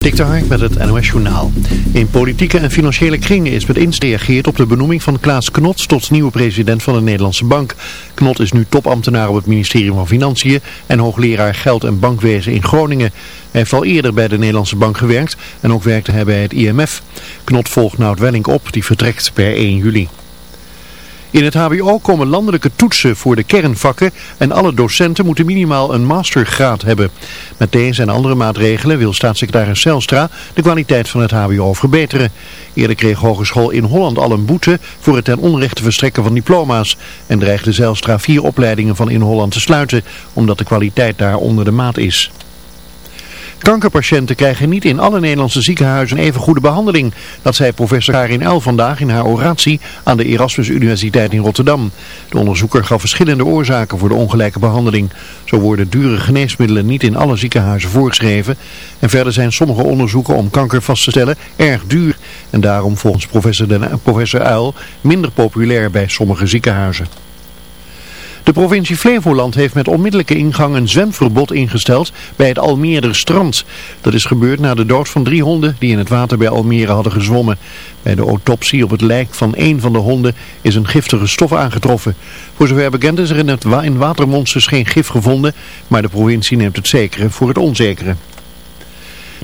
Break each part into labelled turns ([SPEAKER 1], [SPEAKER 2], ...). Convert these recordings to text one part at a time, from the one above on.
[SPEAKER 1] Dik de met het NOS Journaal. In politieke en financiële kringen is met inst gereageerd op de benoeming van Klaas Knot tot nieuwe president van de Nederlandse Bank. Knot is nu topambtenaar op het ministerie van Financiën en hoogleraar geld en bankwezen in Groningen. Hij heeft al eerder bij de Nederlandse Bank gewerkt en ook werkte hij bij het IMF. Knot volgt Nout Welling op, die vertrekt per 1 juli. In het hbo komen landelijke toetsen voor de kernvakken en alle docenten moeten minimaal een mastergraad hebben. Met deze en andere maatregelen wil staatssecretaris Zelstra de kwaliteit van het hbo verbeteren. Eerder kreeg Hogeschool in Holland al een boete voor het ten onrechte verstrekken van diploma's. En dreigde Zelstra vier opleidingen van in Holland te sluiten, omdat de kwaliteit daar onder de maat is. Kankerpatiënten krijgen niet in alle Nederlandse ziekenhuizen even goede behandeling. Dat zei professor Karin El vandaag in haar oratie aan de Erasmus Universiteit in Rotterdam. De onderzoeker gaf verschillende oorzaken voor de ongelijke behandeling. Zo worden dure geneesmiddelen niet in alle ziekenhuizen voorgeschreven. En verder zijn sommige onderzoeken om kanker vast te stellen erg duur. En daarom volgens professor, professor Uil minder populair bij sommige ziekenhuizen. De provincie Flevoland heeft met onmiddellijke ingang een zwemverbod ingesteld bij het Almere strand. Dat is gebeurd na de dood van drie honden die in het water bij Almere hadden gezwommen. Bij de autopsie op het lijk van één van de honden is een giftige stof aangetroffen. Voor zover bekend is er in, het in watermonsters geen gif gevonden, maar de provincie neemt het zekere voor het onzekere.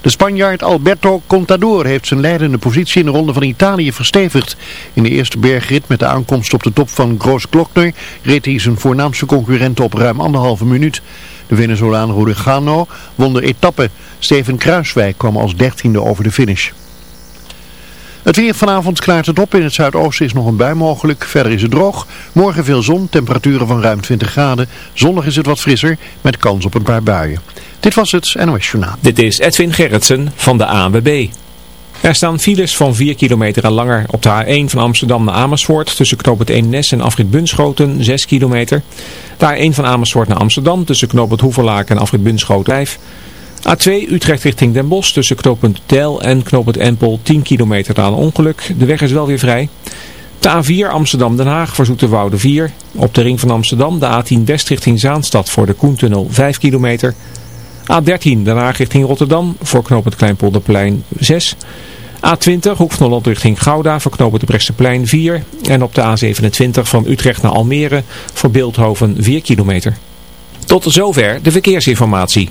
[SPEAKER 1] De Spanjaard Alberto Contador heeft zijn leidende positie in de Ronde van Italië verstevigd. In de eerste bergrit met de aankomst op de top van Groos Glockner reed hij zijn voornaamste concurrent op ruim anderhalve minuut. De Venezolaan Rodegano won de etappe. Steven Kruiswijk kwam als dertiende over de finish. Het weer vanavond klaart het op. In het zuidoosten is nog een bui mogelijk. Verder is het droog. Morgen veel zon. Temperaturen van ruim 20 graden. Zondag is het wat frisser. Met kans op een paar buien. Dit was het NOS Journaal.
[SPEAKER 2] Dit is Edwin Gerritsen van de ANWB. Er staan files van 4 kilometer en langer op de A1 van Amsterdam naar Amersfoort tussen knoop het Eemnes en afrit Bunschoten 6 kilometer. De A1 van Amersfoort naar Amsterdam tussen knoop het en afrit Bunschoten 5. A2 Utrecht richting Den Bosch tussen knooppunt Tel en knooppunt Empel 10 kilometer een ongeluk. De weg is wel weer vrij. De A4 Amsterdam-Den Haag voor Zoeterwoude 4. Op de ring van Amsterdam de A10 West richting Zaanstad voor de Koentunnel 5 kilometer. A13 Den Haag richting Rotterdam voor knooppunt Kleinpolderplein 6. A20 Hoek van Holland richting Gouda voor knooppunt de Bresseplein 4. En op de A27 van Utrecht naar Almere voor Beeldhoven 4 kilometer. Tot zover de verkeersinformatie.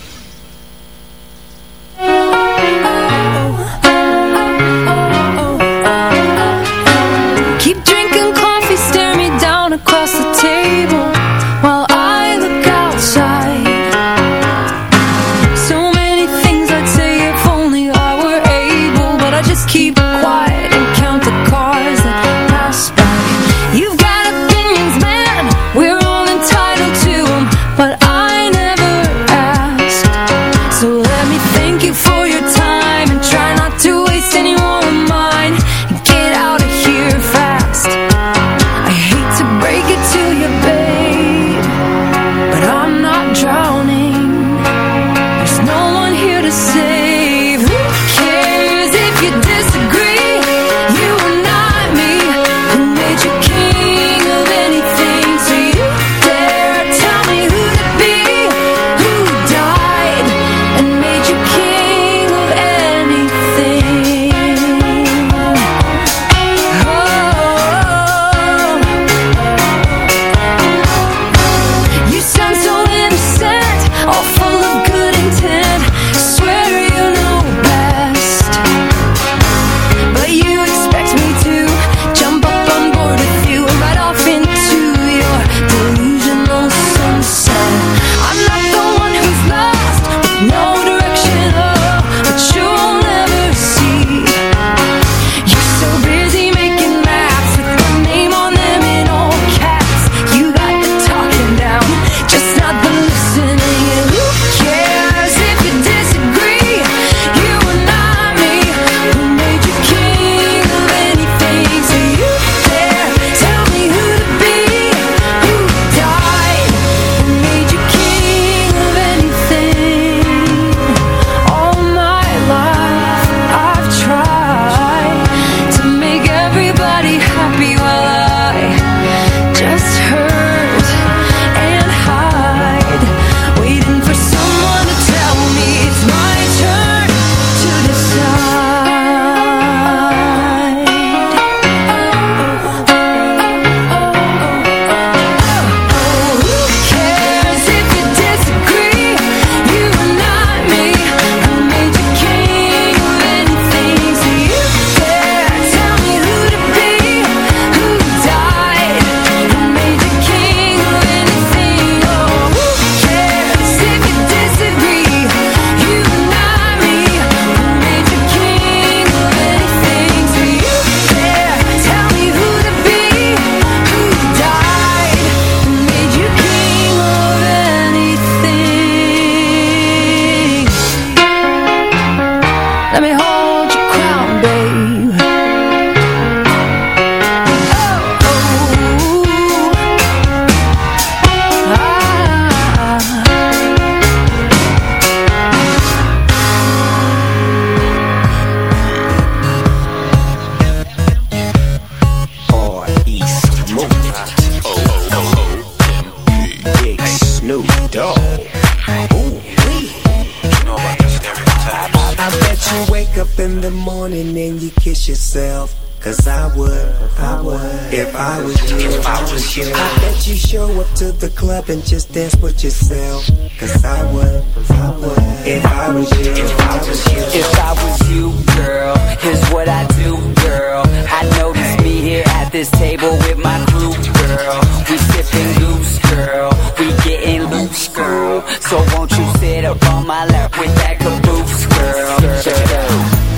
[SPEAKER 3] Morning and you kiss yourself. Cause I would, I would, if I was you, if I was you. I bet you show up to the club and just dance with yourself. Cause I would, I would, if I was you, if I was you.
[SPEAKER 4] If I was you, girl, here's what I do, girl. I notice me here at this table with my crew, girl. We sipping goose, girl. We getting loose, girl. So won't you sit up on my lap with that caboose, girl?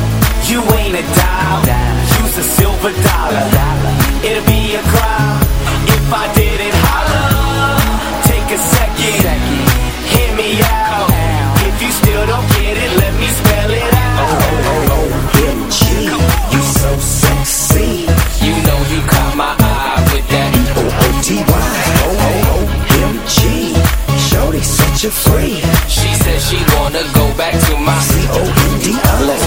[SPEAKER 4] You ain't a dime, Use a silver dollar. It'll be a crime if I didn't holler. Take a second, hear me out. If you still don't get it, let me spell it out.
[SPEAKER 3] Oh, oh, oh, OMG, you so sexy.
[SPEAKER 4] You know you caught my eye with that.
[SPEAKER 3] O-O-T-Y, O-O-M-G. Shorty such a freak.
[SPEAKER 4] She said she wanna go back to my
[SPEAKER 3] C-O-N-D-O.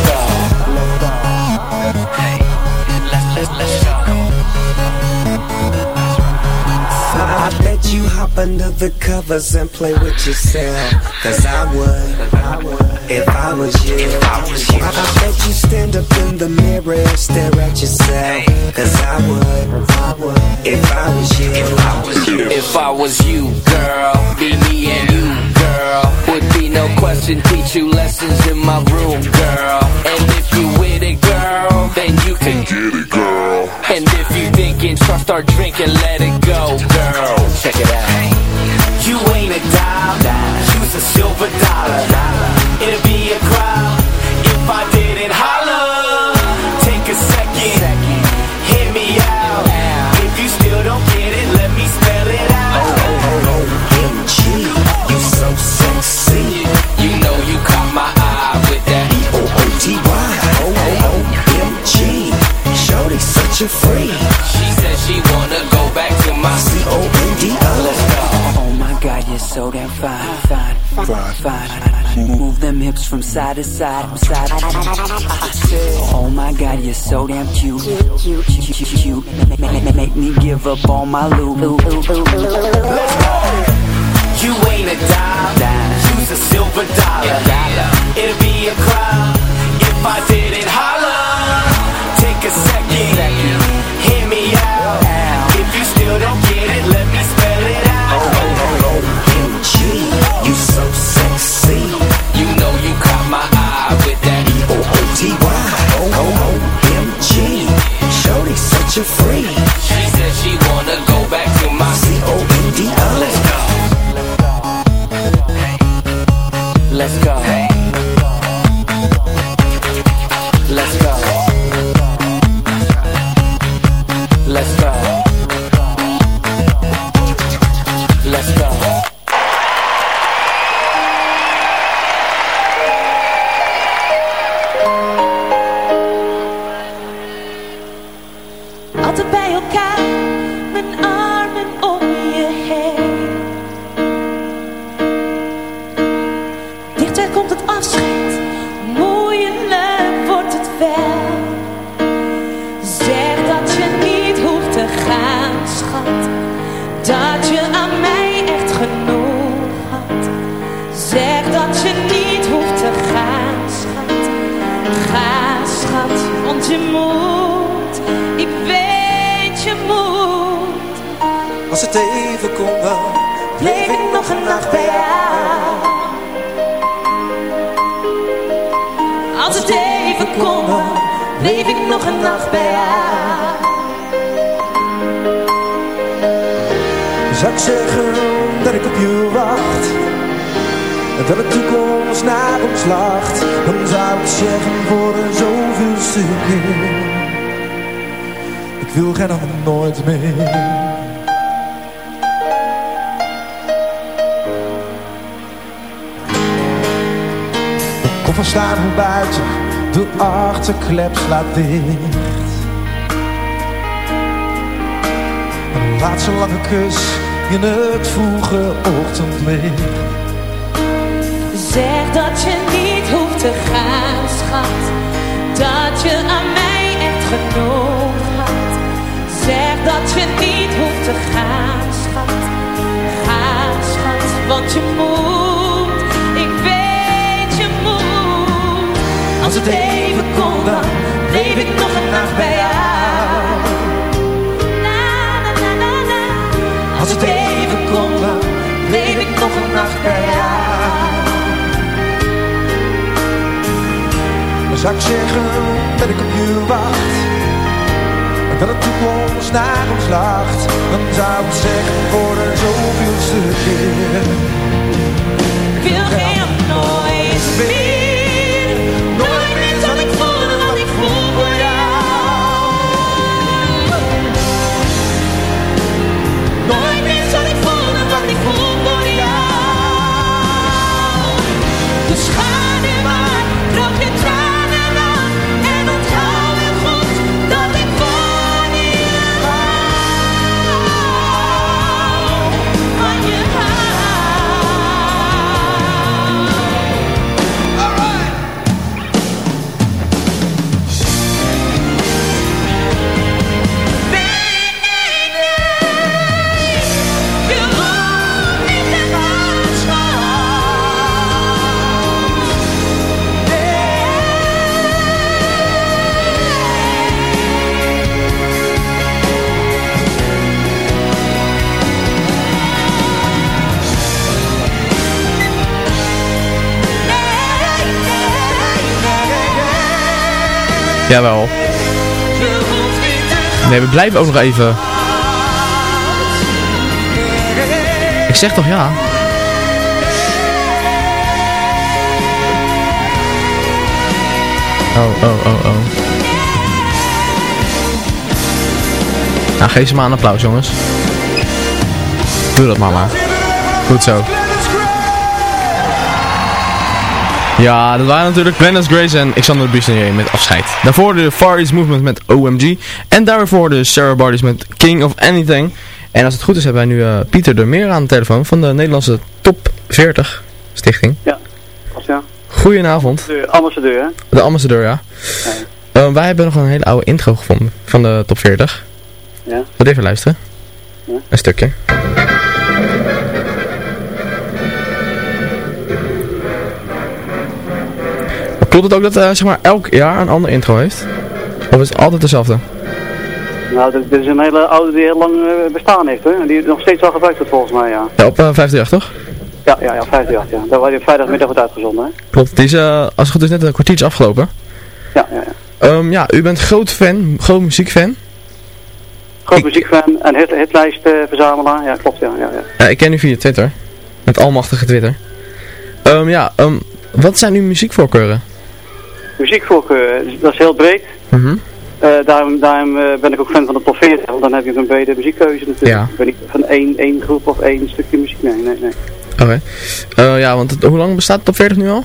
[SPEAKER 3] You hop under the covers and play with yourself. Cause I would, I would, if I was you. If I, was you. I, I bet you stand up in the mirror and stare at yourself. Cause I would, I would, if I was you. If I was you.
[SPEAKER 4] If I was you, girl, be me and you, girl. Would be no question, teach you lessons in my room, girl. And if you with it, girl, then you can get it, girl. And if you thinking, trust our drink and let it go, girl. Check it out. Ain't a dime, you's a silver dollar. It'll be a crime if I Move from side to side, side. I said, Oh my God, you're so damn cute, cute, cute, cute, cute. Make, me give up all my loot. Let's go. You ain't a dime, you's a silver dollar. It'll be a crime if I didn't holler. Take a second,
[SPEAKER 5] you're free. Je moet. Ik weet je moet.
[SPEAKER 6] Als het even kon dan
[SPEAKER 5] Bleef ik nog een nacht bij jou. Als het even kon, dan bleef ik nog een nacht bij jou.
[SPEAKER 6] Zou ik zeggen dat ik op je wacht dat de toekomst naar ons lacht. Dan zou ik zeggen voor een zoveelste keer. Ik wil geen nog nooit meer. De koffers staan nu buiten De achterklep slaat dicht. Een laatste lange kus in het vroege ochtendlicht
[SPEAKER 5] Zeg dat je niet hoeft te gaan, schat. Dat je aan mij echt genoeg had. Zeg dat je niet hoeft te gaan, schat. Ga, schat, want je moet. Ik weet je moet. Als het even kon,
[SPEAKER 6] dan bleef ik nog een nacht bij jou. Als het even kon, dan bleef ik nog een nacht bij jou. Zou ik zeggen dat ik op je wacht. En dat de toekomst naar ons lacht. Dan zou ik zeggen voor de zoveelste keer. Ik wil geen nooit meer.
[SPEAKER 7] Jawel. Nee, we blijven ook nog even. Ik zeg toch ja? Oh, oh, oh, oh. Nou, geef ze maar een applaus, jongens. Doe dat maar. Goed zo. Ja, dat waren natuurlijk Glennis Grace en Xander Buissonier met afscheid. Daarvoor de Far East Movement met OMG. En daarvoor de Sarah Bardis met King of Anything. En als het goed is hebben wij nu eh, Pieter de Meer aan de telefoon van de Nederlandse Top 40 Stichting.
[SPEAKER 8] Ja, ja.
[SPEAKER 7] Goedenavond.
[SPEAKER 8] De ambassadeur, hè?
[SPEAKER 7] De ambassadeur, ja. Eh, wij hebben nog een hele oude intro gevonden van de Top 40.
[SPEAKER 8] Ja.
[SPEAKER 7] Wat even luisteren.
[SPEAKER 8] Ja.
[SPEAKER 7] Een stukje. Klopt het ook dat eh, zeg maar, elk jaar een andere intro heeft? Of is het altijd dezelfde?
[SPEAKER 8] Nou, dit, is een hele oude die heel lang eh, bestaan heeft, hè? En die nog steeds al gebruikt wordt volgens mij, ja.
[SPEAKER 7] Ja, op uh, 538 toch?
[SPEAKER 8] Ja, ja, ja, 58, ja. Daar was die vrijdagmiddag wordt uitgezonden, hè?
[SPEAKER 7] Klopt, die is eh, als het goed is net een kwartiertje afgelopen.
[SPEAKER 8] Ja, ja, ja.
[SPEAKER 7] Ehm, ja, u bent groot fan, groot muziekfan.
[SPEAKER 8] Groot muziekfan en hit, hitlijstverzamelaar, ja, klopt, ja, ja, ja.
[SPEAKER 7] Ja, ik ken u via Twitter. Het almachtige Twitter. Ehm, ja, ehm, wat zijn uw muziekvoorkeuren?
[SPEAKER 8] Muziekvoorkeur, dus dat is heel breed.
[SPEAKER 7] Mhm.
[SPEAKER 8] Eh, daarom daarom eh, ben ik ook fan van de top 40, want dan heb je een brede muziekkeuze natuurlijk.
[SPEAKER 7] Ja.
[SPEAKER 8] Ik ben niet van één, één groep of één stukje muziek, nee, nee, nee.
[SPEAKER 7] Oké. Eh, ja, want het- hoe lang bestaat de top 40 nu al?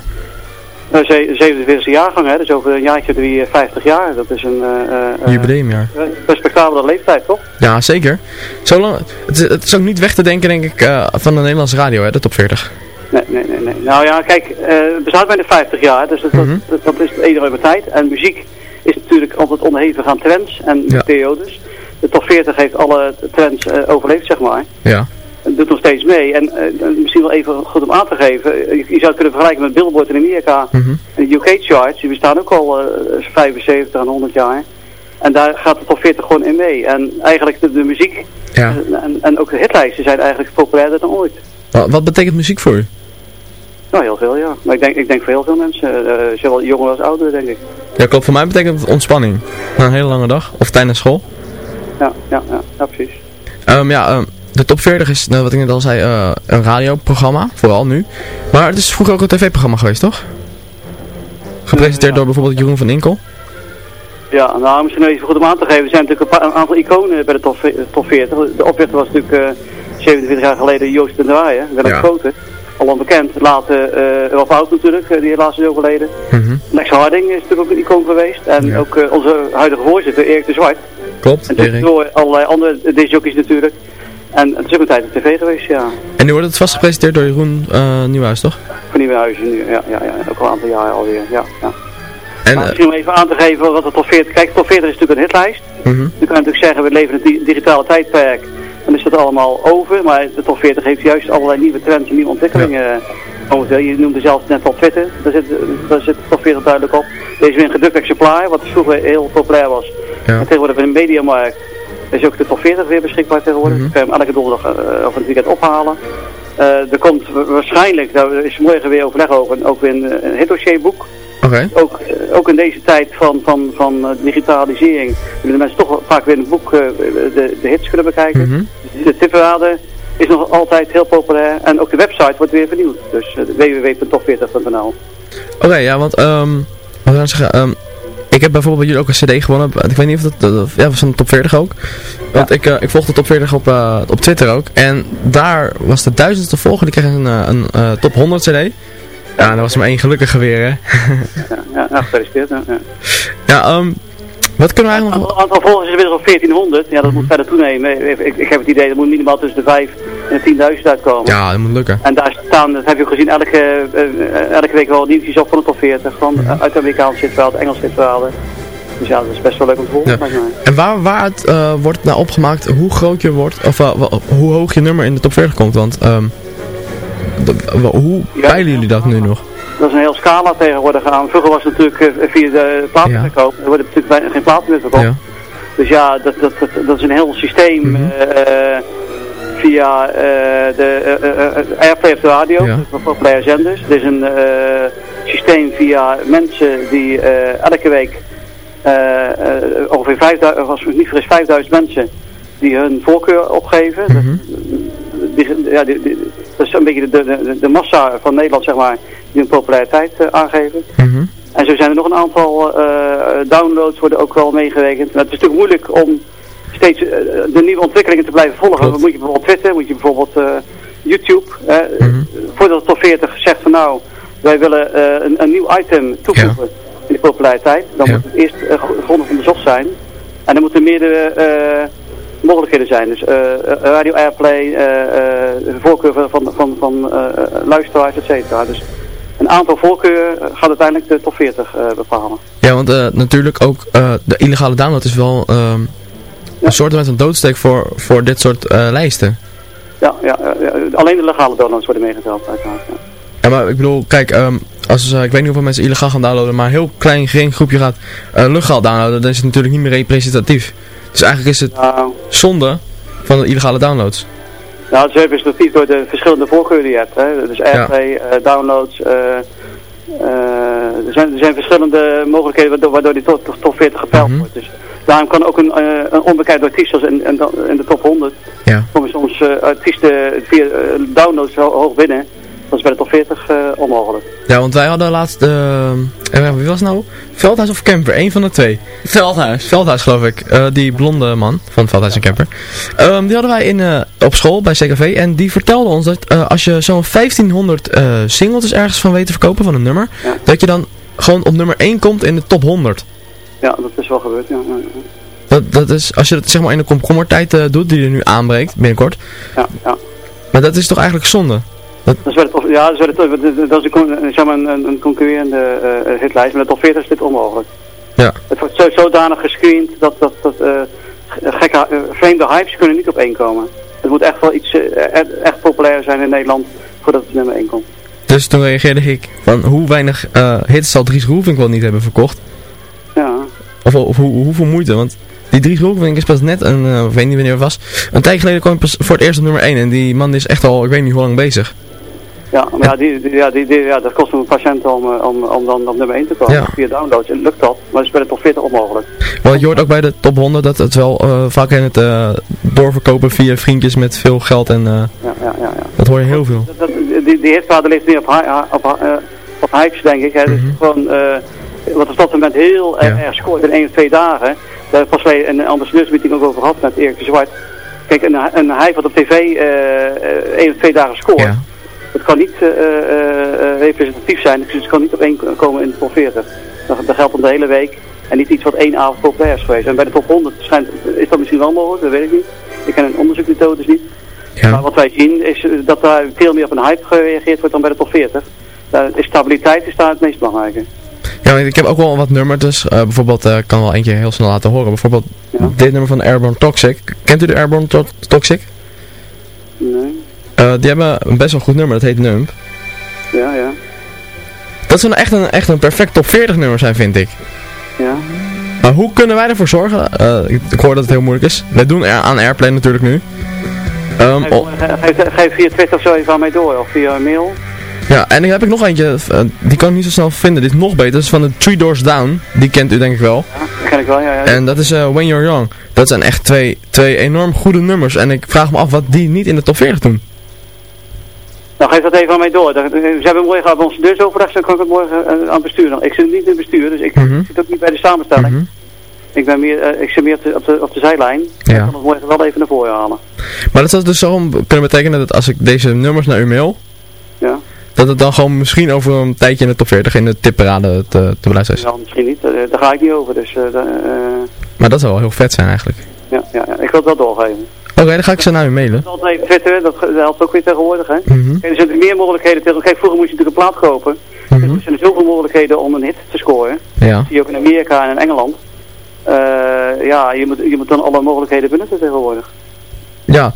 [SPEAKER 8] Uh, 47e jaargang, hè, dus over een jaartje drie, eh, 50 jaar. Dat is een eh, eh, eh,
[SPEAKER 7] Jubileumjaar.
[SPEAKER 8] eh, respectabele leeftijd, toch?
[SPEAKER 7] Ja, zeker. Zolang, het, is- het is ook niet weg te denken, denk ik, eh, van de Nederlandse radio, hè, de top 40.
[SPEAKER 8] Nee, nee, nee. nee. Nou ja, kijk, eh, het bestaat bijna 50 jaar, dus dat,
[SPEAKER 7] Mhm.
[SPEAKER 8] dat, dat is enige tijd. En muziek is natuurlijk altijd onderhevig aan trends en
[SPEAKER 7] Ja.
[SPEAKER 8] periodes. De top 40 heeft alle trends eh, overleefd, zeg maar.
[SPEAKER 7] Ja.
[SPEAKER 8] En doet nog steeds mee. En eh, misschien wel even goed om aan te geven, je, je zou het kunnen vergelijken met Billboard in Amerika.
[SPEAKER 7] Mhm.
[SPEAKER 8] En de UK charts, die bestaan ook al eh, 75 en 100 jaar. En daar gaat de top 40 gewoon in mee. En eigenlijk de, de muziek
[SPEAKER 7] Ja.
[SPEAKER 8] en, en ook de hitlijsten zijn eigenlijk populairder dan ooit.
[SPEAKER 7] Wat, wat betekent muziek voor u?
[SPEAKER 8] Nou, heel veel, ja. Maar ik denk, ik denk voor heel veel mensen, eh, zowel jongeren als ouderen, denk ik.
[SPEAKER 7] Ja, klopt. Voor mij betekent het ontspanning. Na een hele lange dag. Of tijdens school.
[SPEAKER 8] Ja, ja, ja, ja precies.
[SPEAKER 7] Ehm, ja, ehm, de top 40 is, nou, wat ik net al zei, eh, een radioprogramma. Vooral nu. Maar het is vroeger ook een tv-programma geweest, toch? Gepresenteerd door bijvoorbeeld Jeroen van Inkel.
[SPEAKER 8] Ja, nou, misschien even goed om aan te geven. Er zijn natuurlijk een, paar, een aantal iconen bij de top, ve- top 40. De oprichter was natuurlijk 27 jaar geleden Joost den Draaier, Willem
[SPEAKER 7] Ja.
[SPEAKER 8] Grote. Al onbekend. Later eh Rob natuurlijk, eh, die helaas is overleden.
[SPEAKER 7] Mhm.
[SPEAKER 8] Lex Harding is natuurlijk ook een icoon geweest. En
[SPEAKER 7] Ja.
[SPEAKER 8] ook eh, onze huidige voorzitter, Erik de Zwart.
[SPEAKER 7] Klopt,
[SPEAKER 8] En
[SPEAKER 7] Erik.
[SPEAKER 8] door allerlei andere disjockeys natuurlijk. En het is ook een tijd op tv geweest, ja.
[SPEAKER 7] En nu wordt het vast gepresenteerd door Jeroen eh, Nieuwhuis, toch?
[SPEAKER 8] Van Nieuwenhuizen nu, ja, ja, ja. Ook al een aantal jaren alweer, ja. ja.
[SPEAKER 7] En,
[SPEAKER 8] misschien om even aan te geven wat de top 40... Kijk, top 40 is natuurlijk een hitlijst. Dan kan je natuurlijk zeggen, we leven in het di- digitale tijdperk. Dan is dat allemaal over. Maar de top 40 heeft juist allerlei nieuwe trends en nieuwe ontwikkelingen momenteel. Je noemde zelf net al Twitter, daar zit, daar zit de top 40 duidelijk op. Deze weer een gedrukt exemplaar, wat vroeger heel populair was.
[SPEAKER 7] Ja.
[SPEAKER 8] En tegenwoordig in de mediamarkt is ook de top 40 weer beschikbaar tegenwoordig. Kun je hem elke donderdag eh, of een weekend ophalen. Eh, er komt wa- waarschijnlijk, daar is morgen weer overleg over, ook weer een, eh, een hitdossierboek.
[SPEAKER 7] Oké.
[SPEAKER 8] Ook, eh, ook in deze tijd van, van, van eh, digitalisering willen mensen toch vaak weer in het boek eh, de, de hits kunnen bekijken.
[SPEAKER 7] Mhm.
[SPEAKER 8] De tipperade is nog altijd heel populair en ook de website wordt weer vernieuwd. Dus uh, www.top40.nl
[SPEAKER 7] Oké, ja, want ehm wat ik zeggen, ehm, ik heb bijvoorbeeld bij jullie ook een cd gewonnen. Ik weet niet of dat, dat- ja, was de top 40 ook. Want ik, ik volg de top 40 op, op Twitter ook. En daar was de duizendste volger, die kreeg een, een top 100 cd. Ja, er was maar één gelukkige weer, hè.
[SPEAKER 8] Ja, ja, ja gefeliciteerd. Ja, ja.
[SPEAKER 7] Ja, ehm wat kunnen we eigenlijk nog...
[SPEAKER 8] aantal volgers is inmiddels op 1400. Ja, dat moet verder toenemen. Ik, ik, heb het idee dat moet minimaal tussen de 5 en de 10.000 uitkomen.
[SPEAKER 7] Ja, dat moet lukken.
[SPEAKER 8] En daar staan, dat heb je ook gezien, elke, eh, elke week wel nieuwtjes op van de top 40. Van eh, uit de Amerikaanse hitverhalen, Engelse hitverhalen. Dus ja, dat is best wel leuk om te volgen.
[SPEAKER 7] Ja. En waar, waar het eh, wordt nou opgemaakt hoe groot je wordt, of eh, hoe hoog je nummer in de top 40 komt? Want ehm, de- hoe peilen jullie dat nu nog?
[SPEAKER 8] Dat is een heel scala tegenwoordig aan. Vroeger was het natuurlijk eh, via de platen
[SPEAKER 7] Ja.
[SPEAKER 8] verkoop. Er worden natuurlijk bijna geen platen meer verkocht.
[SPEAKER 7] Ja.
[SPEAKER 8] Dus ja, dat, dat, dat, dat is een heel systeem
[SPEAKER 7] Mhm.
[SPEAKER 8] eh, via eh, de eh, eh, eh, Airplay op de radio,
[SPEAKER 7] Ja.
[SPEAKER 8] dus populaire zenders. Er is een systeem via mensen die elke week ongeveer 5000, was het niet fris 5000 mensen die hun voorkeur opgeven. Dat-
[SPEAKER 7] Mhm.
[SPEAKER 8] die, ja, die, die- dat is een beetje de, de, de massa van Nederland, zeg maar, die hun populariteit eh, aangeven.
[SPEAKER 7] Mhm.
[SPEAKER 8] En zo zijn er nog een aantal eh, downloads worden ook wel meegerekend. Maar het is natuurlijk moeilijk om steeds eh, de nieuwe ontwikkelingen te blijven volgen.
[SPEAKER 7] Klopt.
[SPEAKER 8] Dan moet je bijvoorbeeld Twitter, moet je bijvoorbeeld YouTube. eh,
[SPEAKER 7] Mhm.
[SPEAKER 8] Voordat de top 40 zegt van nou, wij willen een, een nieuw item toevoegen in de populariteit. Dan
[SPEAKER 7] Ja.
[SPEAKER 8] moet het eerst uh, grondig onderzocht zijn. En dan moeten meerdere mogelijkheden zijn. Dus eh, radio airplay, eh, eh, voorkeur van, van, van, van eh, luisteraars, et cetera. Dus een aantal voorkeur gaat uiteindelijk de top 40 eh, bepalen.
[SPEAKER 7] Ja, want eh, natuurlijk ook eh, de illegale download is wel ehm, een soort een doodsteek voor, voor dit soort eh, lijsten.
[SPEAKER 8] Ja, ja, ja, alleen de legale downloads worden meegeteld uiteraard. Ja.
[SPEAKER 7] Ja, maar ik bedoel, kijk, ehm, als, eh, ik weet niet hoeveel mensen illegaal gaan downloaden, maar een heel klein gering groepje gaat eh legaal downloaden, dan is het natuurlijk niet meer representatief. Dus eigenlijk is het
[SPEAKER 8] Nou,
[SPEAKER 7] zonde van de illegale downloads.
[SPEAKER 8] nou, het is representatief door de verschillende voorkeuren die je hebt. Hè. Dus airplay, eh, downloads. eh, eh, er, zijn, er zijn verschillende mogelijkheden waardoor, waardoor die top, top 40 gepeld
[SPEAKER 7] Mhm.
[SPEAKER 8] wordt. Dus daarom kan ook een, een onbekend artiest als in, in, de- in de top 100
[SPEAKER 7] Ja.
[SPEAKER 8] komen soms artiesten via downloads ho- hoog binnen. Dat is bij de top 40 eh, onmogelijk.
[SPEAKER 7] Ja, want wij hadden laatst, eh, eh, wie was het nou? Veldhuis of Camper, één van de twee.
[SPEAKER 9] Veldhuis.
[SPEAKER 7] Veldhuis geloof ik, Eh, die blonde man van Veldhuis en Camper. Ehm, die hadden wij in, eh, op school bij CKV en die vertelde ons dat eh, als je zo'n 1500 eh singles ergens van weet te verkopen van een nummer,
[SPEAKER 8] Ja.
[SPEAKER 7] dat je dan gewoon op nummer 1 komt in de top 100.
[SPEAKER 8] Ja, dat is wel gebeurd. Ja.
[SPEAKER 7] Dat, dat is, als je dat zeg maar in de komkommertijd eh, doet, die er nu aanbreekt, binnenkort.
[SPEAKER 8] ja, ja.
[SPEAKER 7] Maar dat is toch eigenlijk zonde?
[SPEAKER 8] Dat is wel het, ja, dat is, wel het, dat is een, con- zeg maar een, een een concurrerende eh, hitlijst, maar de top 40 is dit onmogelijk.
[SPEAKER 7] Ja.
[SPEAKER 8] Het wordt zo, zodanig gescreend dat, dat, dat eh, ge- gekke, eh, vreemde hypes kunnen niet op één komen. Het moet echt wel iets eh, echt, populair zijn in Nederland voordat het nummer één komt.
[SPEAKER 7] Dus toen reageerde ik van hoe weinig eh, hits zal Dries Roelvink wel niet hebben verkocht.
[SPEAKER 8] Ja,
[SPEAKER 7] Of, of hoe, hoeveel moeite, want die Dries Roelvink is pas net, een, eh, ik weet niet wanneer het was, een tijd geleden kwam pas voor het eerst op nummer 1 en die man is echt al, ik weet niet hoe lang bezig.
[SPEAKER 8] Ja maar ja, die, die- ja, die, die- ja, dat kost een patiënt om, eh, om, om dan op nummer 1 te komen.
[SPEAKER 7] Ja.
[SPEAKER 8] Via downloads en lukt dat, maar is bij de top 40 onmogelijk.
[SPEAKER 7] Want je hoort ook bij de top 100 dat het wel eh, vaak in het eh, doorverkopen via vriendjes met veel geld en eh,
[SPEAKER 8] Ja, ja, ja, ja.
[SPEAKER 7] dat hoor je heel veel.
[SPEAKER 8] Dat, dat, die, die hitvader ligt niet op, op, op hypes, denk ik. Hè. Dus gewoon, eh, wat op dat moment heel
[SPEAKER 7] Mhm. Ja.
[SPEAKER 8] erg scoort in één of twee dagen. Daar pas wij een ambassadeursmeeting ook over gehad met Erik de Zwart. Kijk, een, een hype wat op tv één of twee dagen scoort,
[SPEAKER 7] Ja.
[SPEAKER 8] Dat kan niet eh, eh, eh, representatief zijn. Dus het kan niet op één komen in de top 40. Dat, dat geldt om de hele week. En niet iets wat één avond populair is geweest. En bij de top 100 schijnt, is dat misschien wel mogelijk, dat weet ik niet. Ik ken een onderzoekmethode niet. Maar wat wij zien is dat daar veel meer op een hype gereageerd wordt dan bij de top 40. Daar is stabiliteit is daar het meest belangrijke.
[SPEAKER 7] ja, ik heb ook wel wat nummers, dus bijvoorbeeld, ik kan wel eentje heel snel laten horen. Bijvoorbeeld
[SPEAKER 8] Ja.
[SPEAKER 7] dit nummer van Airborne Toxic. Kent u de Airborne To- Toxic?
[SPEAKER 8] Nee.
[SPEAKER 7] Eh, die hebben een best wel goed nummer, dat heet Numb.
[SPEAKER 8] Ja, ja.
[SPEAKER 7] Dat zou nou echt een, echt een perfect top 40 nummer zijn, vind ik.
[SPEAKER 8] Ja.
[SPEAKER 7] Maar hoe kunnen wij ervoor zorgen? Eh, ik, ik hoor dat het heel moeilijk is. Wij doen er aan Airplay natuurlijk nu. Ehm,
[SPEAKER 8] Geef,
[SPEAKER 7] oh,
[SPEAKER 8] geef, geef via Twitter of zo even aan mij door, of via mail.
[SPEAKER 7] ja, en dan heb ik nog eentje, eh, die kan ik niet zo snel vinden. Dit is nog beter, dat is van de Three Doors Down. Die kent u denk ik wel.
[SPEAKER 8] Dat ken ik wel, ja. ja.
[SPEAKER 7] En dat is When You're Young. Dat zijn echt twee, twee enorm goede nummers. En ik vraag me af wat die niet in de top 40 doen.
[SPEAKER 8] Nou, geef dat even aan mij door. Dat- Ze hebben morgen bij onze deurs overdag, dan kan ik het morgen eh, aan het bestuur. dan. Ik zit niet in het bestuur, dus ik
[SPEAKER 7] Mhm.
[SPEAKER 8] zit ook niet bij de samenstelling.
[SPEAKER 7] Mhm.
[SPEAKER 8] Ik, ben meer, eh, ik zit meer op de, op de, op de zijlijn.
[SPEAKER 7] Ja.
[SPEAKER 8] Ik kan het morgen wel even naar voren halen.
[SPEAKER 7] Maar dat zou dus zo kunnen betekenen dat als ik deze nummers naar u mail,
[SPEAKER 8] Ja.
[SPEAKER 7] dat het dan gewoon misschien over een tijdje in de top 40 in de tipparade te, te beluisteren is.
[SPEAKER 8] Nou, misschien niet. eh, daar ga ik niet over. Dus
[SPEAKER 7] Maar dat zou wel heel vet zijn eigenlijk.
[SPEAKER 8] ja, ja, ja, ik wil het wel doorgeven.
[SPEAKER 7] Oké, dan ga ik ze naar u mailen.
[SPEAKER 8] Altijd even twitteren, dat, dat helpt ook weer tegenwoordig. Hè?
[SPEAKER 7] Mhm.
[SPEAKER 8] Kijk, er zijn meer mogelijkheden tegen. Kijk, vroeger moest je natuurlijk een plaat kopen.
[SPEAKER 7] Mhm.
[SPEAKER 8] Er zijn zoveel mogelijkheden om een hit te scoren.
[SPEAKER 7] Ja.
[SPEAKER 8] Dat zie je ook in Amerika en in Engeland. Eh, ja, je moet, je moet dan alle mogelijkheden benutten tegenwoordig.
[SPEAKER 7] Ja.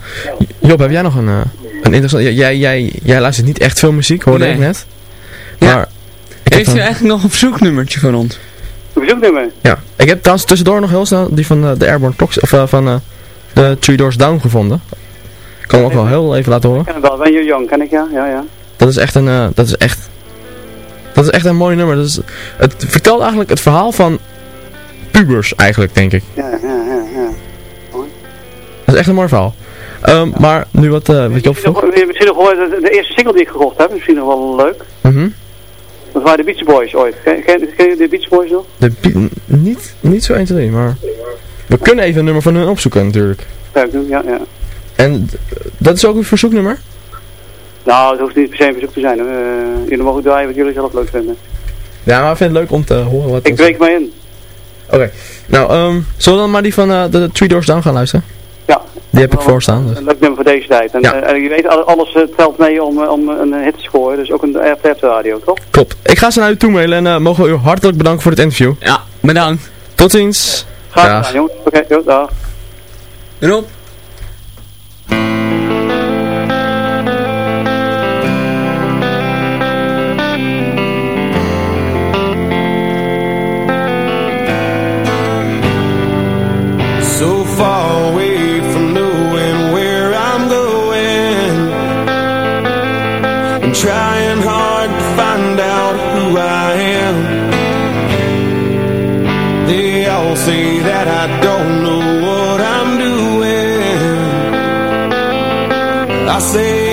[SPEAKER 7] Job, heb jij nog een, eh, een interessant... j- Jij, jij, jij luistert niet echt veel muziek, hoorde
[SPEAKER 9] Nee.
[SPEAKER 7] ik net.
[SPEAKER 9] Ja.
[SPEAKER 7] Maar... Ik heb
[SPEAKER 9] Heeft u eigenlijk nog een verzoeknummertje van ons?
[SPEAKER 8] Een bezoeknummer?
[SPEAKER 7] Ja. Ik heb trouwens tussendoor nog heel snel die van eh, de Airborne Clocks, of van eh, de Three Doors Down gevonden. Ik kan hem ook wel heel even laten horen.
[SPEAKER 8] Ik ken het wel. When You're Young, ken ik ja. Ja, ja.
[SPEAKER 7] Dat is echt een, eh, dat is echt, dat is echt een mooi nummer. Dat is, het vertelt eigenlijk het verhaal van pubers eigenlijk, denk ik.
[SPEAKER 8] Ja, ja, ja. ja.
[SPEAKER 7] Dat is echt een mooi verhaal. Ehm, maar nu wat, eh wat je opvroeg.
[SPEAKER 8] misschien nog gehoord, de, de eerste single die ik gekocht heb, misschien nog wel leuk.
[SPEAKER 7] Mhm.
[SPEAKER 8] Dat waren de Beach Boys ooit. Ken, ken, ken je de Beach Boys nog?
[SPEAKER 7] De niet, niet zo 1, 2, 3, maar... We kunnen even een nummer van hun opzoeken natuurlijk.
[SPEAKER 8] Ja, ik doen, ja, ja.
[SPEAKER 7] En d- dat is ook een verzoeknummer?
[SPEAKER 8] Nou, het hoeft niet per se een verzoek te zijn. Eh, jullie mogen draaien wat jullie zelf leuk vinden.
[SPEAKER 7] Ja, maar ik vind het leuk om te horen wat...
[SPEAKER 8] Ik breek me in.
[SPEAKER 7] Oké. Nou, ehm zullen we dan maar die van eh, de Three Doors Down gaan luisteren?
[SPEAKER 8] Ja.
[SPEAKER 7] Die heb ik voorstaan. Dus.
[SPEAKER 8] Een leuk nummer voor deze tijd. En,
[SPEAKER 7] Ja.
[SPEAKER 8] eh, en je weet, al- alles eh, telt mee om, eh, om een hit te scoren. Dus ook een RTF radio, toch?
[SPEAKER 7] Klopt. Ik ga ze naar u toe mailen en eh, mogen we u hartelijk bedanken voor het interview.
[SPEAKER 9] Ja, bedankt.
[SPEAKER 7] Tot ziens. Dag.
[SPEAKER 8] gedaan, jongens. Oké, jo, dag.
[SPEAKER 9] Rob.
[SPEAKER 10] So say that I don't know what I'm doing. I say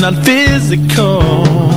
[SPEAKER 6] not physical.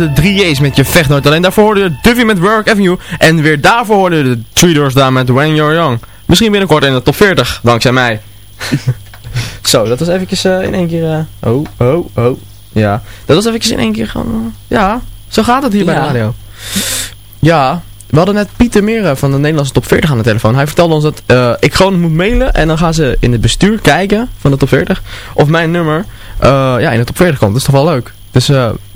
[SPEAKER 7] De 3J's met Je Vecht Nooit Alleen. Daarvoor hoorde je Duffy met Work Avenue. En weer daarvoor hoorde je de Three Doors Down met When You're Young. Misschien binnenkort in de top 40, dankzij mij. Zo, dat was eventjes eh, in één keer... eh, oh, oh, oh. Ja, dat was eventjes in één keer gewoon... eh, ja, zo gaat het hier bij de radio. Ja, we hadden net Pieter Meren van de Nederlandse top 40 aan de telefoon. Hij vertelde ons dat ik gewoon moet mailen en dan gaan ze in het bestuur kijken van de top 40 of mijn nummer ja, in de top 40 komt. Dat is toch wel leuk. Dus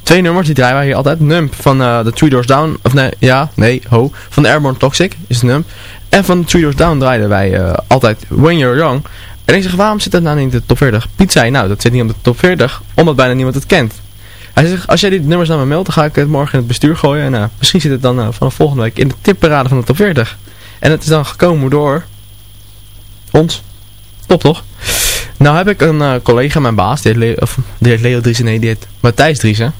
[SPEAKER 7] twee nummers, die draaien wij hier altijd. Nump van eh The Three Doors Down, of nee, ja, nee, ho. Van de Airborne Toxic is Nump. En van Three Doors Down draaiden wij eh, altijd When You're Young. En ik zeg, waarom zit dat nou niet in de top 40? Piet zei, nou, dat zit niet op de top 40, omdat bijna niemand het kent. Hij zegt, als jij die nummers naar me mailt, dan ga ik het morgen in het bestuur gooien. En eh, misschien zit het dan eh, vanaf volgende week in de tipparade van de top 40. En het is dan gekomen door ons. Top toch? Nou heb ik een eh, collega, mijn baas, die heet, Le of, die heet Leo Driessen, nee, die heet Matthijs Driessen.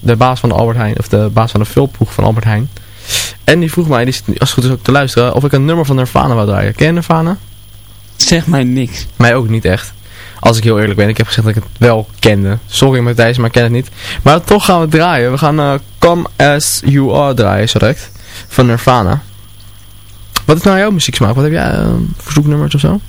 [SPEAKER 7] De baas van de Albert Heijn, of de baas van de vulploeg van Albert Heijn. En die vroeg mij, die zit als het goed is ook te luisteren, of ik een nummer van Nirvana wou draaien. Ken je Nirvana?
[SPEAKER 9] Zeg mij niks.
[SPEAKER 7] Mij ook niet echt. Als ik heel eerlijk ben, ik heb gezegd dat ik het wel kende. Sorry Matthijs, maar ik ken het niet. Maar toch gaan we draaien. We gaan eh, Come As You Are draaien, dat correct? Van Nirvana. Wat is nou jouw muzieksmaak? Wat heb jij? eh, verzoeknummers of zo?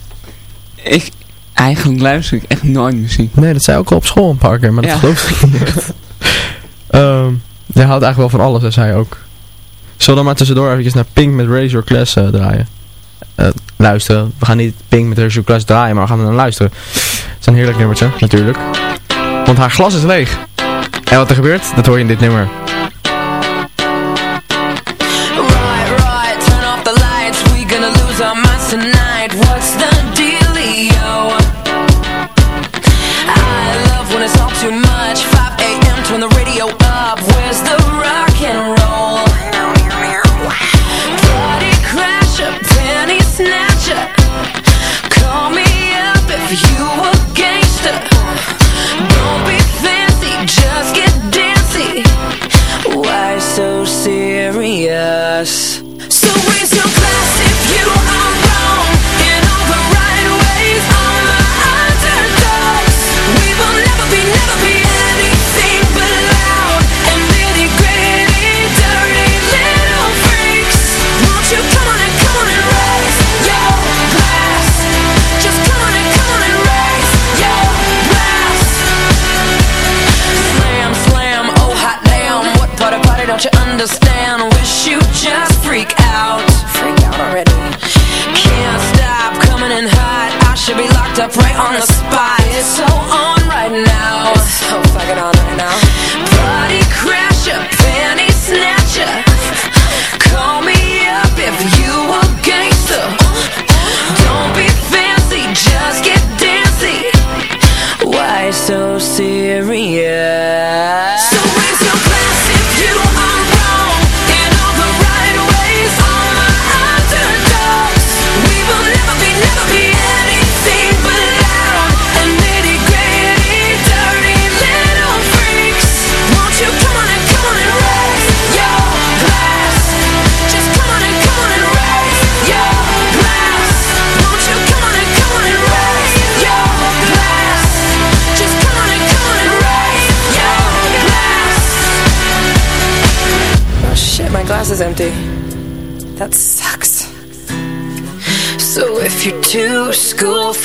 [SPEAKER 9] Ik, eigenlijk luister ik echt nooit muziek.
[SPEAKER 7] Nee, dat zei ook al op school een paar keer, maar dat
[SPEAKER 9] Ja.
[SPEAKER 7] geloof ik niet echt. Ehm jij houdt eigenlijk wel van alles, dat zei hij ook. Zullen we maar tussendoor eventjes naar Pink met Your Class eh, draaien? Eh, luisteren. We gaan niet Pink met Your Class draaien, maar we gaan er naar luisteren. Het is een heerlijk nummertje, natuurlijk. Want haar glas is leeg. En wat er gebeurt, dat hoor je in dit nummer.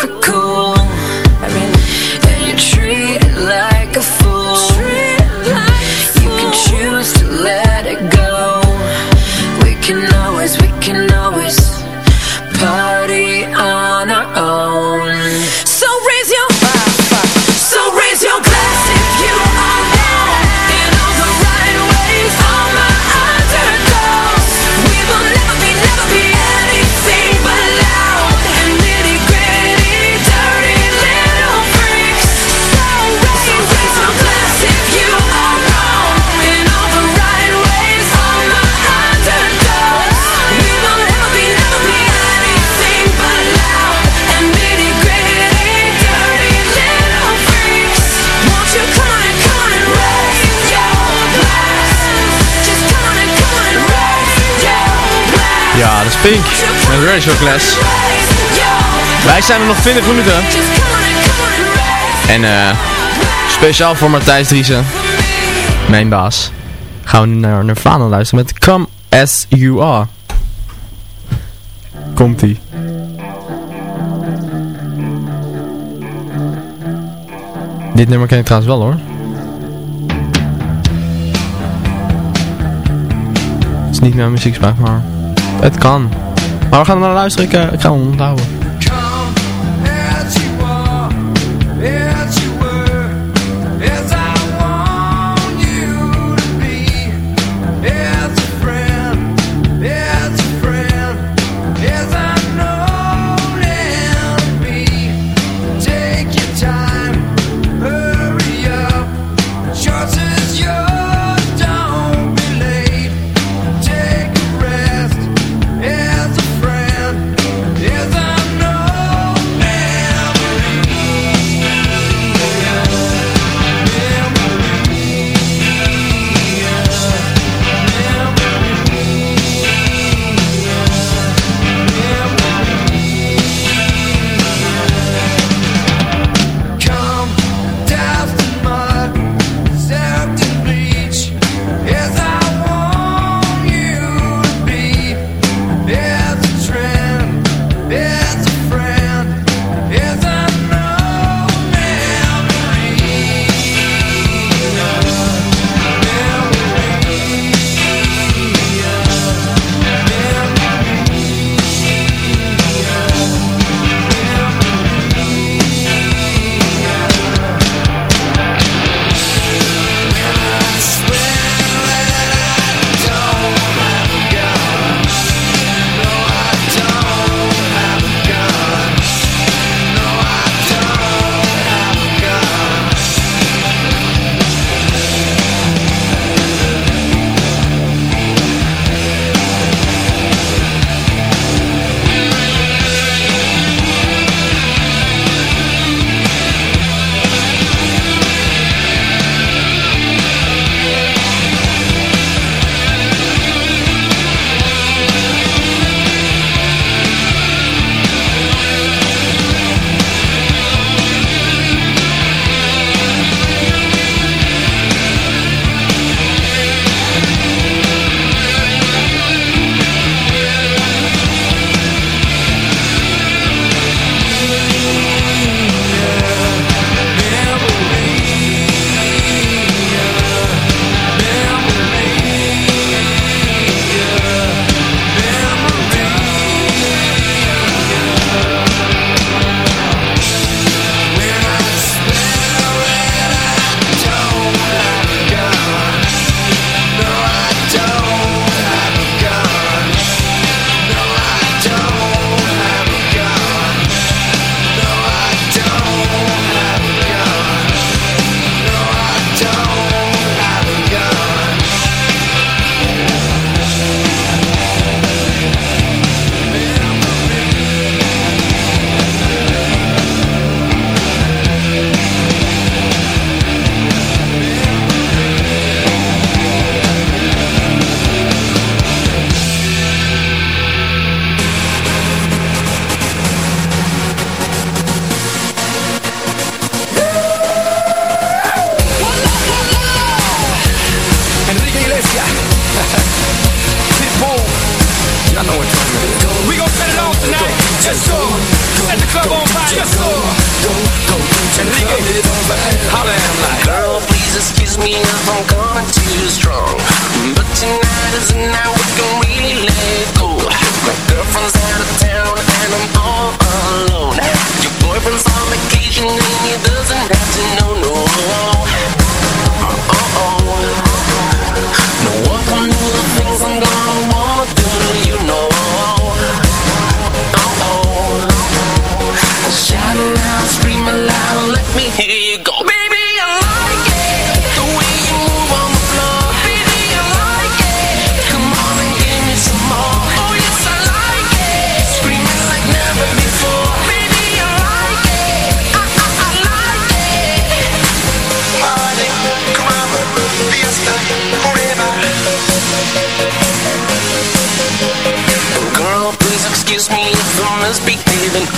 [SPEAKER 11] School
[SPEAKER 7] Pink en Rachel Wij zijn er nog 20 minuten. En eh, speciaal voor Matthijs Driesen,
[SPEAKER 12] mijn baas, gaan we nu naar Nirvana luisteren met Come As You Are. Komt-ie. Dit nummer ken ik trouwens wel hoor. Het is niet mijn muziekspraak, maar... Het kan. Maar we gaan er naar luisteren. Ik, eh, ik ga hem onthouden.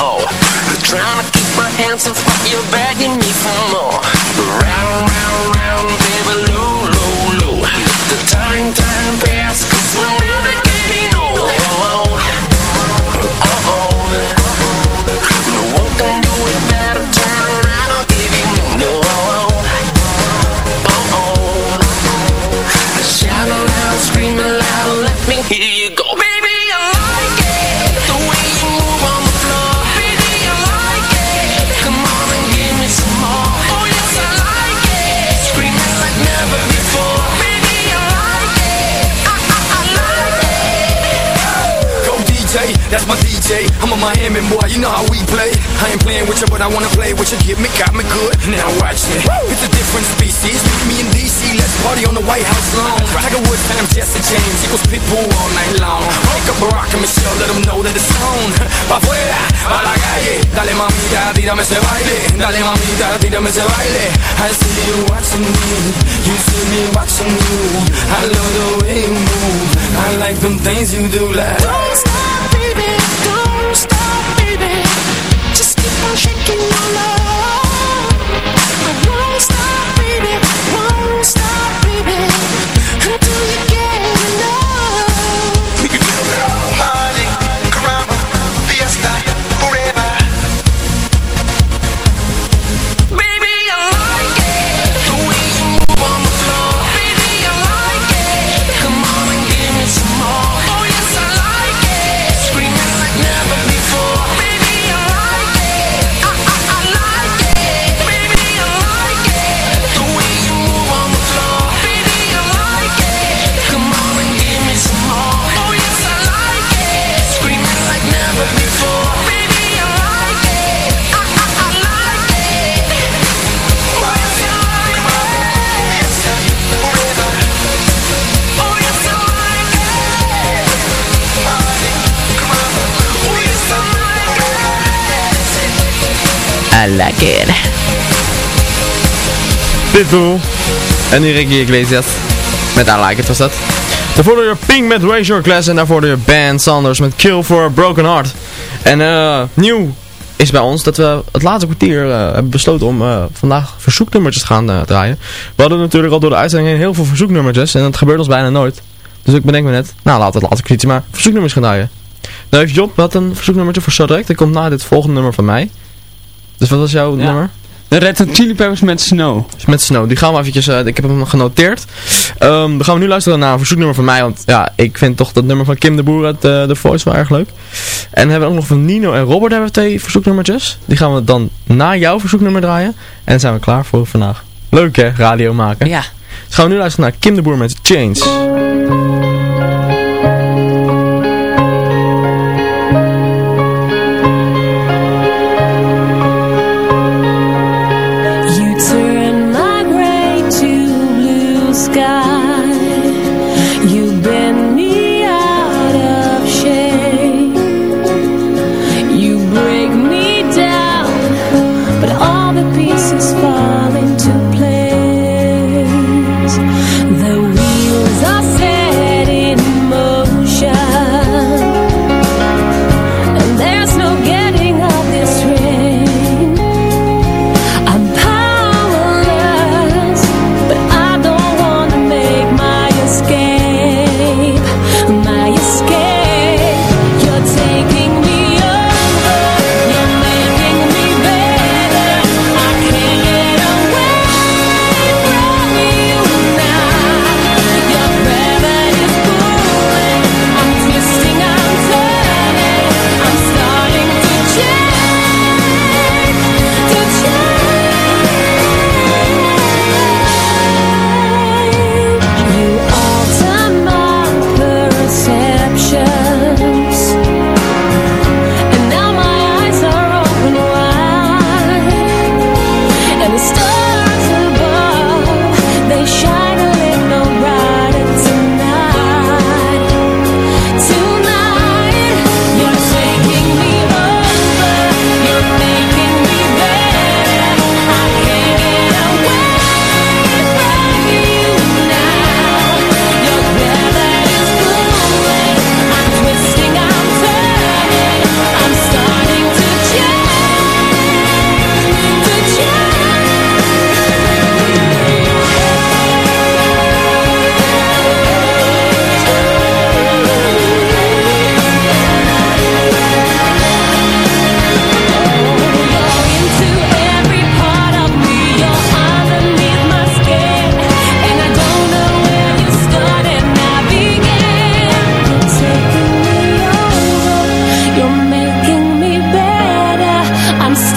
[SPEAKER 13] oh. Trying to keep my hands off, but you're begging me for more.
[SPEAKER 10] With you, but I wanna play with you. Get me, got me good. Now watch me. It's a different species. Me in DC, let's party on the White House lawn. Tiger Woods, Phantom, Jesse James, equals Pitbull all night long. Wake up Barack and Michelle, let them know that it's on. Pa' afuera, a la calle. Dale mamita, tírame ese baile. Dale mamita, tírame ese baile. I see you watching me, you see me watching you. I love the way you move. I like them things you do like.
[SPEAKER 12] Don't stop, like it.
[SPEAKER 7] Pitbull. En Enrique Iglesias. Met I Like It was dat. Daarvoor je Pink met Raise Your Glass. En daarvoor je Ben Sanders met Kill for a Broken Heart. En eh nieuw is bij ons dat we het laatste kwartier eh, hebben besloten om eh, vandaag verzoeknummertjes te gaan draaien. We hadden natuurlijk al door de uitzending heel veel verzoeknummertjes. En dat gebeurt ons bijna nooit. Dus ik bedenk me net, nou we het laatste kwartiertje maar verzoeknummers gaan draaien. Nou heeft Job wat een verzoeknummertje voor zo direct. Dat komt na dit volgende nummer van mij. Dus wat was jouw nummer?
[SPEAKER 9] De Red Hot Chili Peppers met Snow.
[SPEAKER 7] Met Snow. Die gaan we eventjes, eh, ik heb hem genoteerd. Ehm, dan gaan we nu luisteren naar een verzoeknummer van mij. Want ja, ik vind toch dat nummer van Kim de Boer uit uh, The Voice wel erg leuk. En we hebben ook nog van Nino en Robert hebben we twee verzoeknummertjes. Die gaan we dan na jouw verzoeknummer draaien. En dan zijn we klaar voor vandaag. Leuk hè, radio maken.
[SPEAKER 9] Ja.
[SPEAKER 7] Dus gaan we nu luisteren naar Kim de Boer met Chains.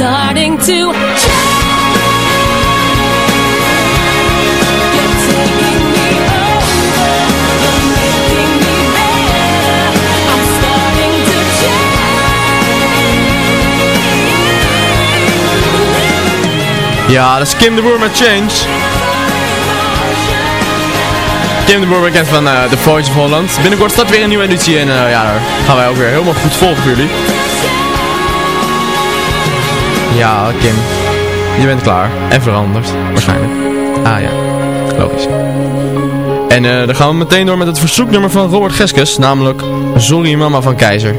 [SPEAKER 5] starting to change.
[SPEAKER 7] Ja, dat is Kim de Boer met Change. Kim de Boer bekend van eh, The Voice of Holland. Binnenkort staat weer een nieuwe editie en eh, ja, daar gaan wij ook weer helemaal goed volgen voor jullie. Ja, Kim. Je bent klaar. En veranderd. Waarschijnlijk. Ah ja. Logisch. En eh, dan gaan we meteen door met het verzoeknummer van Robert Geskes. Namelijk Sorry Mama van Keizer.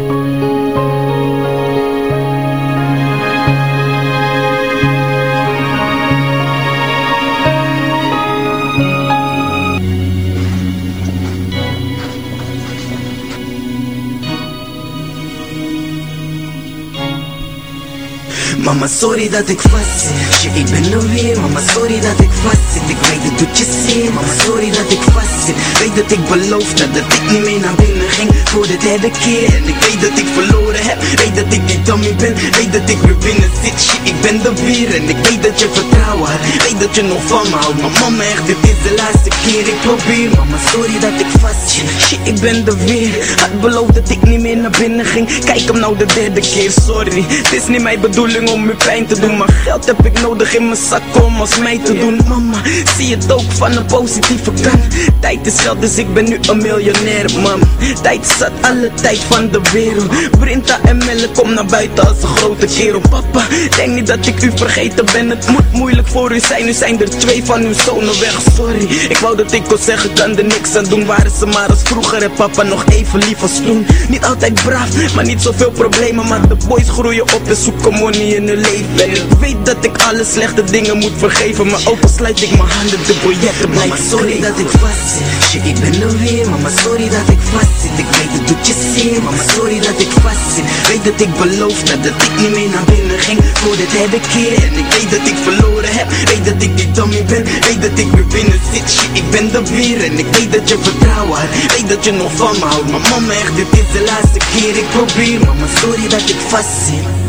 [SPEAKER 14] Mama, sorry dat ik vastzit Shit, ik ben er weer Mama, sorry dat ik vastzit Ik weet het doet je zeer Mama, sorry dat ik vastzit Weet dat ik beloofde dat ik niet meer naar binnen ging Voor de derde keer En ik weet dat ik verloren heb Weet dat ik niet dummy ben Weet dat ik weer binnen zit Shit, ik ben er weer En ik weet dat je vertrouwen had Weet dat je nog van me houdt mama, echt, dit is de laatste keer Ik probeer Mama, sorry dat ik vastzit Shit, ik ben er weer Had beloofd dat ik niet meer naar binnen ging Kijk hem nou de derde keer, sorry Het is niet mijn bedoeling om je pijn te doen Maar geld heb ik nodig in mijn zak om als mij te doen. Mama, zie het ook van een positieve kant. Tijd is geld, dus ik ben nu een miljonair, man Tijd zat alle tijd van de wereld. Brinta en Melle, kom naar buiten als een grote kerel. Papa, denk niet dat ik u vergeten ben. Het moet moeilijk voor u zijn, nu zijn er twee van uw zonen weg Sorry, ik wou dat ik kon zeggen, kan er niks aan doen. Waren ze maar als vroeger en papa nog even lief als toen Niet altijd braaf, maar niet zoveel problemen. Maar de boys groeien op en zoeken money in hun leven. En ik weet dat ik alle slechte dingen moet vergeven Maar ook al sluit ik mijn handen, de biljetten blijven sorry dat ik vastzit Shit, ik ben er weer. Mama, sorry dat ik vastzit Ik weet het doet je zeer. Mama, sorry dat ik vastzit Weet dat ik beloofde dat ik niet meer naar binnen ging. Voor de derde keer. En ik weet dat ik verloren heb. Weet dat ik niet dummy ben. Weet dat ik weer binnen zit. Shit, ik ben er weer. En ik weet dat je vertrouwen had Weet dat je nog van me houdt. Maar mama, echt, dit is de laatste keer. Ik probeer. Mama, sorry dat ik vastzit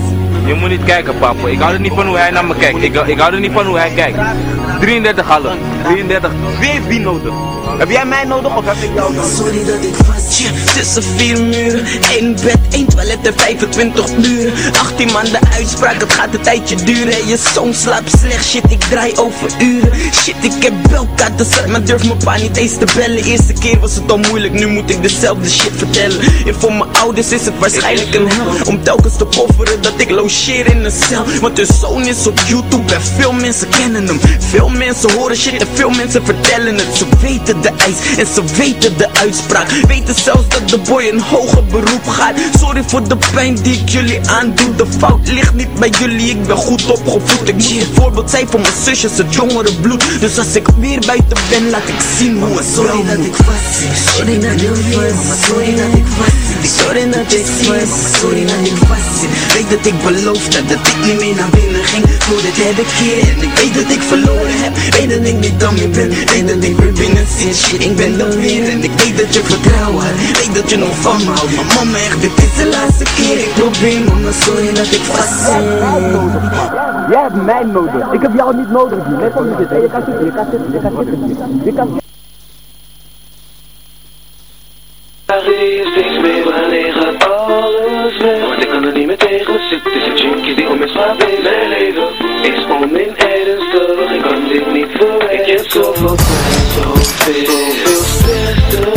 [SPEAKER 15] Je moet niet kijken, papa. Ik hou er niet van hoe hij naar me kijkt. Ik, ik hou er niet van hoe hij kijkt. 33 half. 33. Wie wie nodig? Heb jij mij nodig of heb ik jou nodig?
[SPEAKER 14] Sorry dat ik vast tussen vier muren. Eén bed, één toilet en 25 uren 18 man de uitspraak, het gaat een tijdje duren. Je zoon slaapt slecht, shit ik draai over uren. Shit ik heb belkaarten maar durf mijn pa niet eens te bellen. Eerste keer was het al moeilijk, nu moet ik dezelfde shit vertellen. En voor mijn ouders is het waarschijnlijk een hel Om telkens te kofferen dat ik logeer in een cel. Want hun zoon is op YouTube en veel mensen kennen hem. Veel mensen horen shit en veel mensen vertellen het. Ze weten de en ze weten de uitspraak Weten zelfs dat de boy een hoger beroep gaat Sorry voor de pijn die ik jullie aandoe De fout ligt niet bij jullie, ik ben goed opgevoed Ik moet een voorbeeld zijn voor mijn zusjes, het jongere bloed Dus als ik weer buiten ben, laat ik zien hoe het Sorry dat ik vast Sorry dat ik vast Sorry dat ik vast Sorry dat ik vast Sorry dat ik vast zit Weet dat ik beloofde dat ik niet meer naar binnen ging Voor de derde keer En ik weet dat ik verloren heb Weet dat ik niet dummy ben Weet dat ik weer binnen zit Shit, ik ben er weer En ik weet dat je vertrouwen had Weet dat je nog van me houdt Maar mama echt, dit is de laatste keer Ik probeer mama, sorry dat ik vast zit
[SPEAKER 15] Jij hebt mij nodig. Ik heb jou niet nodig. Let op zitten. Je kan zitten, je kan zitten, je kan zitten. Je kan
[SPEAKER 16] steeds meer wanneer gaat alles weg. Want ik kan er niet meer tegen. Zitten Tussen junkies die om me slaan Mijn leven is onernstig Ik dit niet verwijten Ik heb zoveel pijn, zoveel Zoveel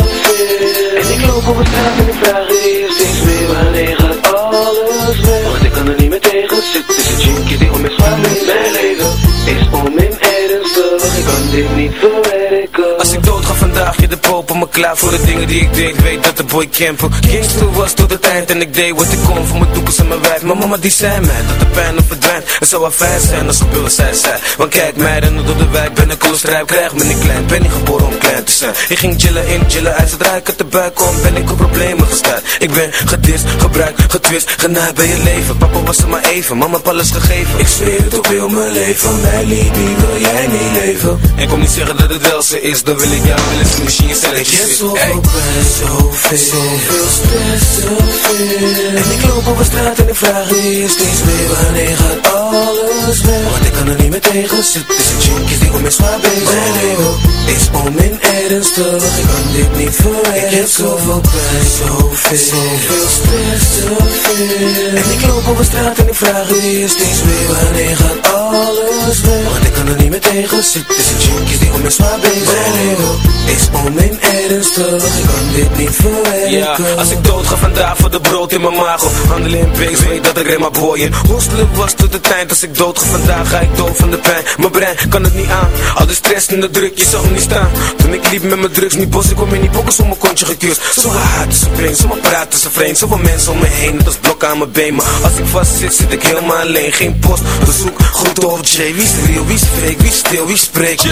[SPEAKER 16] En ik loop op het straat en ik vraag je steeds meer Wanneer gaat alles weg? Want ik kan er niet meer tegen zitten Tussen junkies die om me slaan Mijn leven. Is onernstig Ik kan dit niet verwerken
[SPEAKER 10] Als ik dood ga vandaag, je de poop op me klaar voor de dingen die ik deed. Weet dat de boy camper gangster was tot het eind En ik deed wat ik kon voor mijn toekomst en mijn wijf. Maar mama die zei mij dat de pijn nog verdwijnt. Het zou wel fijn zijn als gebeuren zij zei. Want kijk mij dan door de wijk, ben ik strijd Krijg me niet klein, ben niet geboren om klein te zijn. Ik ging chillen in, chillen uit, zodra ik uit de buik kom Ben ik op problemen gestart. Ik ben gedist, gebruikt, getwist, genaaid bij je leven. Papa was er maar even, mama heb alles gegeven. Ik zweer het op heel mijn leven, mijn liefie wil jij niet leven. En kom niet zeggen dat het wel zo is, dan wil ik jou willen zien Misschien stelletjes.
[SPEAKER 16] Zoveel
[SPEAKER 10] Hey.
[SPEAKER 16] pijn, zoveel, zoveel stress, zoveel En ik loop op de straat en ik vraag me eerst eens weer Wanneer gaat alles weg? Want ik kan er niet meer tegen zitten. Tussen chickies die om me zwaar bezig Mijn leven is om in ernstig. Ik kan dit niet verwerken. Ik heb zoveel pijn, zoveel, zoveel stress, zoveel En ik loop op de straat en ik vraag me eerst eens weer Wanneer gaat alles weg? Want ik kan er niet meer tegen zitten. Tussen chickies die om me zwaar bezig Mijn leven is om in ernstig. Ik kan dit niet verwerken?
[SPEAKER 10] Ja, als ik dood ga vandaag voor de brood in mijn maag Of handelen in pigs, weet dat ik remma boyen Hostelen was tot het eind Als ik dood ga vandaag ga ik dood van de pijn. Mijn brein kan het niet aan Al de stress en de druk, je zag me niet staan. Toen ik liep met mijn drugs, niet bos, ik kom in die pokken om mijn kontje gekuurd Zoveel haat is vreemd, zomaar praten ze vreemd. Zoveel mensen om me heen, dat is blok aan mijn been Maar als ik vast zit, zit ik helemaal alleen Geen post, bezoek, groeten of Jay Wie is real, wie is fake, wie is stil, wie spreekt?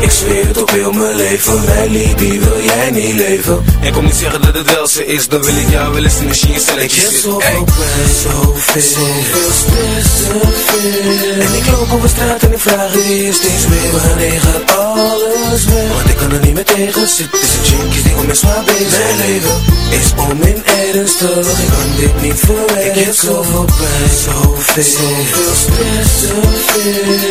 [SPEAKER 16] Ik zweer het op heel mijn leven Mijn liefie wil jij niet leven
[SPEAKER 10] En kom niet zeggen dat het wel zo is Dan wil ik jou wel eens in machine
[SPEAKER 16] Ik
[SPEAKER 10] stelletjes
[SPEAKER 16] heb
[SPEAKER 10] zitten.
[SPEAKER 16] zoveel
[SPEAKER 10] Hey.
[SPEAKER 16] pijn, zoveel, zoveel stress, zoveel En ik loop op de straat en ik vraag me eerst eens weer Wanneer gaat alles weg? Want ik kan er niet meer tegen zitten Tussen chickies die om me zwaar bezig Mijn leven is om in ernstig Ik kan dit niet verwerken Ik heb zoveel pijn, zoveel, zoveel stress,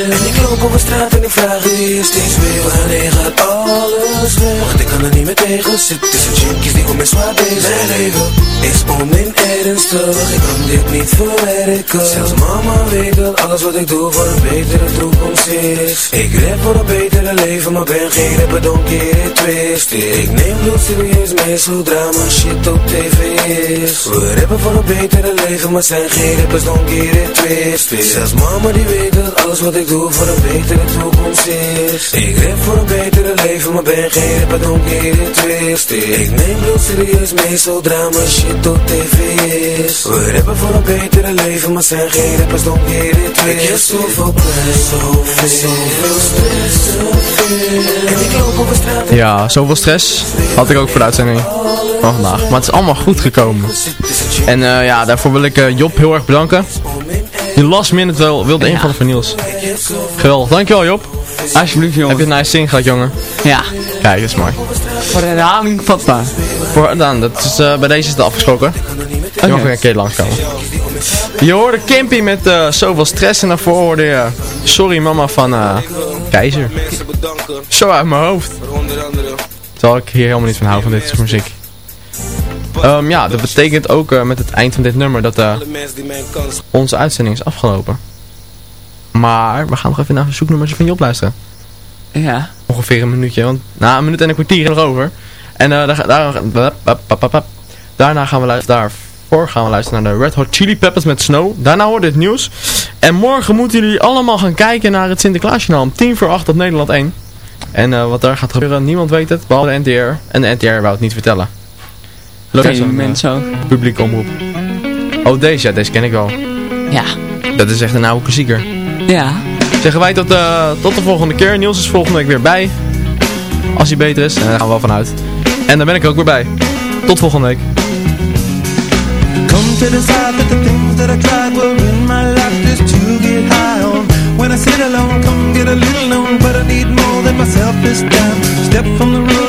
[SPEAKER 16] En ik loop op de straat en ik vraag me eerst eens weer Wanneer gaat alles weg? Want ik kan er niet meer tegen zitten. Tussen chickies die om me zwaar bezig Mijn leven. Is om in ernstig. Ik? Kan dit niet verwerken Zelfs mama weet dat alles wat ik doe voor een betere toekomst is. Ik rap voor een betere leven Maar ben geen rapper, don't get it twisted Ik neem bloed serieus mee zodra mijn shit op tv is. We rappen voor een betere leven Maar zijn geen rappers, don't get it twisted Zelfs mama die weet dat alles wat ik doe voor een betere toekomst is. Ik rap voor een betere leven Maar ben geen rapper, don't get it twisted Ik neem bloed serieus mee zodra mijn shit op tv is We rappen voor een betere leven Maar zijn geen rappers, don't get it twisted Ik heb zoveel pijn, zoveel, zoveel stress, zoveel En ik loop op de straat
[SPEAKER 7] Ja, zoveel stress had ik ook voor de uitzending van vandaag. Maar het is allemaal goed gekomen. En eh, ja, daarvoor wil ik eh, Job heel erg bedanken. Die last minute wel wilde invallen van Niels. Geweldig, dankjewel Job.
[SPEAKER 9] Alsjeblieft jongen.
[SPEAKER 7] Heb je een nice zin gehad jongen?
[SPEAKER 9] Ja.
[SPEAKER 7] Kijk, dat is mooi.
[SPEAKER 9] Voor de herhaling vatbaar.
[SPEAKER 7] Voor, dan, dat is, eh, bij deze is het afgesproken. Je mag weer een keer langskomen. Je hoorde Kimpy met eh, zoveel stress en daarvoor hoorde je Sorry Mama van eh, Keizer. Zo uit mijn hoofd. Terwijl ik hier helemaal niet van hou van dit soort muziek. Ehm, ja, dat betekent ook met het eind van dit nummer dat onze uitzending is afgelopen. Maar we gaan nog even naar de zoeknummers van Job luisteren.
[SPEAKER 9] Ja.
[SPEAKER 7] Ongeveer een minuutje, want na een minuut en een kwartier nog over. En eh, daar, daar, daarna gaan we luisteren, daarvoor gaan we luisteren naar de Red Hot Chili Peppers met Snow. Daarna hoort dit nieuws. En morgen moeten jullie allemaal gaan kijken naar het Sinterklaasjournaal om 10 voor 8 op Nederland 1. En eh, wat daar gaat gebeuren, niemand weet het, behalve de NTR. En de NTR wou het niet vertellen. Leuk
[SPEAKER 9] mensen
[SPEAKER 7] eh,
[SPEAKER 9] ook?
[SPEAKER 7] Publieke omroep. Oh, deze, ja, deze ken ik wel.
[SPEAKER 9] Ja.
[SPEAKER 7] Dat is echt een oude klassieker.
[SPEAKER 9] Ja.
[SPEAKER 7] Zeggen wij tot, eh, tot de volgende keer. Niels is volgende week weer bij. Als hij beter is. En daar gaan we wel vanuit. En dan ben ik er ook weer bij. Tot volgende week.
[SPEAKER 16] Come to decide that the things that I tried were in my life just to get high on. When I sit alone, come get a little known, but I need more than myself this time. Step from the road